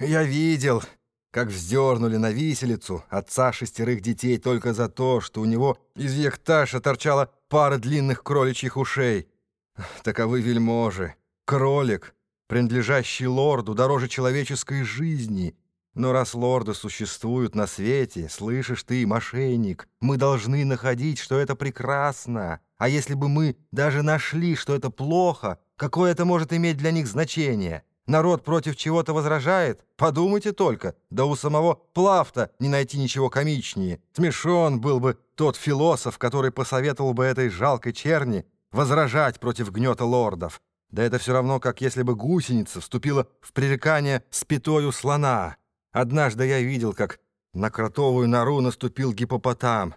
Я видел, как вздернули на виселицу отца шестерых детей только за то, что у него из екташа торчала пара длинных кроличьих ушей. Таковы вельможи. Кролик, принадлежащий лорду, дороже человеческой жизни. Но раз лорды существуют на свете, слышишь ты, мошенник, мы должны находить, что это прекрасно. А если бы мы даже нашли, что это плохо, какое это может иметь для них значение?» Народ против чего-то возражает? Подумайте только, да у самого Плафта не найти ничего комичнее. Смешон был бы тот философ, который посоветовал бы этой жалкой черни возражать против гнета лордов. Да это все равно, как если бы гусеница вступила в пререкание с пятою слона. Однажды я видел, как на кротовую нору наступил гипопотам.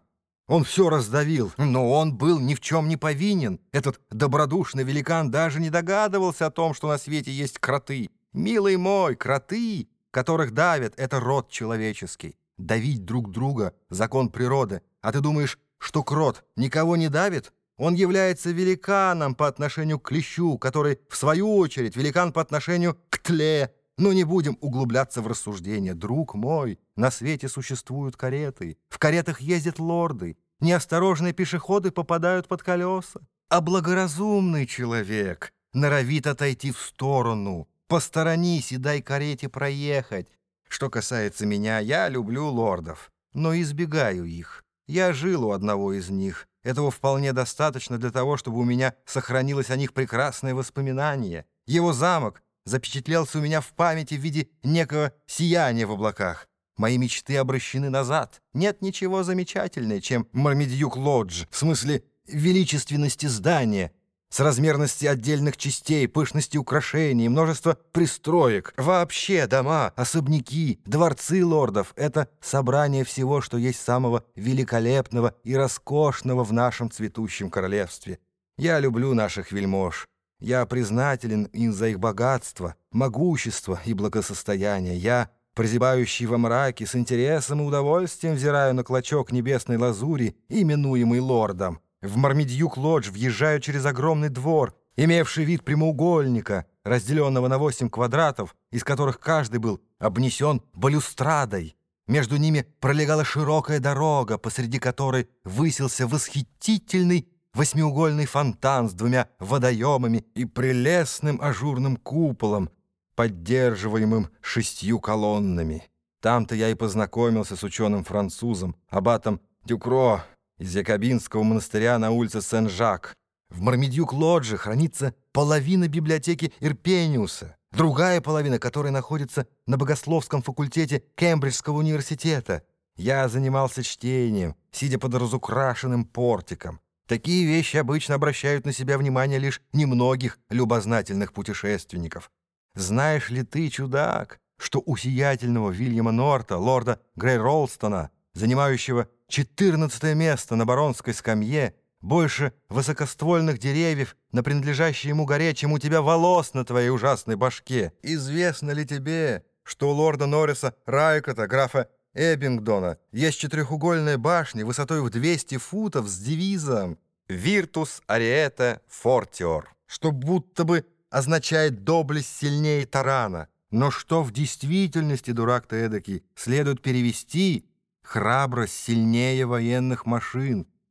Он все раздавил, но он был ни в чем не повинен. Этот добродушный великан даже не догадывался о том, что на свете есть кроты. Милый мой, кроты, которых давят, это род человеческий. Давить друг друга — закон природы. А ты думаешь, что крот никого не давит? Он является великаном по отношению к клещу, который, в свою очередь, великан по отношению к тле. Но не будем углубляться в рассуждения. Друг мой, на свете существуют кареты. В каретах ездят лорды. Неосторожные пешеходы попадают под колеса. А благоразумный человек норовит отойти в сторону. Посторонись и дай карете проехать. Что касается меня, я люблю лордов, но избегаю их. Я жил у одного из них. Этого вполне достаточно для того, чтобы у меня сохранилось о них прекрасное воспоминание. Его замок запечатлелся у меня в памяти в виде некого сияния в облаках. Мои мечты обращены назад. Нет ничего замечательнее, чем Мармедьюк-Лодж, в смысле величественности здания, с размерности отдельных частей, пышности украшений, множество пристроек. Вообще дома, особняки, дворцы лордов — это собрание всего, что есть самого великолепного и роскошного в нашем цветущем королевстве. Я люблю наших вельмож. Я признателен им за их богатство, могущество и благосостояние. Я, прозябающий во мраке, с интересом и удовольствием взираю на клочок небесной лазури, именуемый лордом. В Мармедьюк-Лодж въезжаю через огромный двор, имевший вид прямоугольника, разделенного на восемь квадратов, из которых каждый был обнесен балюстрадой. Между ними пролегала широкая дорога, посреди которой высился восхитительный восьмиугольный фонтан с двумя водоемами и прелестным ажурным куполом, поддерживаемым шестью колоннами. Там-то я и познакомился с ученым-французом, аббатом Дюкро из Якобинского монастыря на улице Сен-Жак. В Мармедюк-Лодже хранится половина библиотеки Ирпениуса, другая половина, которая находится на богословском факультете Кембриджского университета. Я занимался чтением, сидя под разукрашенным портиком. Такие вещи обычно обращают на себя внимание лишь немногих любознательных путешественников. Знаешь ли ты, чудак, что у сиятельного Вильяма Норта, лорда Грей Ролстона, занимающего 14 место на баронской скамье, больше высокоствольных деревьев на принадлежащей ему горе, чем у тебя волос на твоей ужасной башке? Известно ли тебе, что у лорда Норриса Райкота, графа Эббингдона есть четырехугольная башня высотой в 200 футов с девизом «Virtus Ariete Fortior», что будто бы означает «доблесть сильнее тарана», но что в действительности, дурак ты следует перевести «храбрость сильнее военных машин»,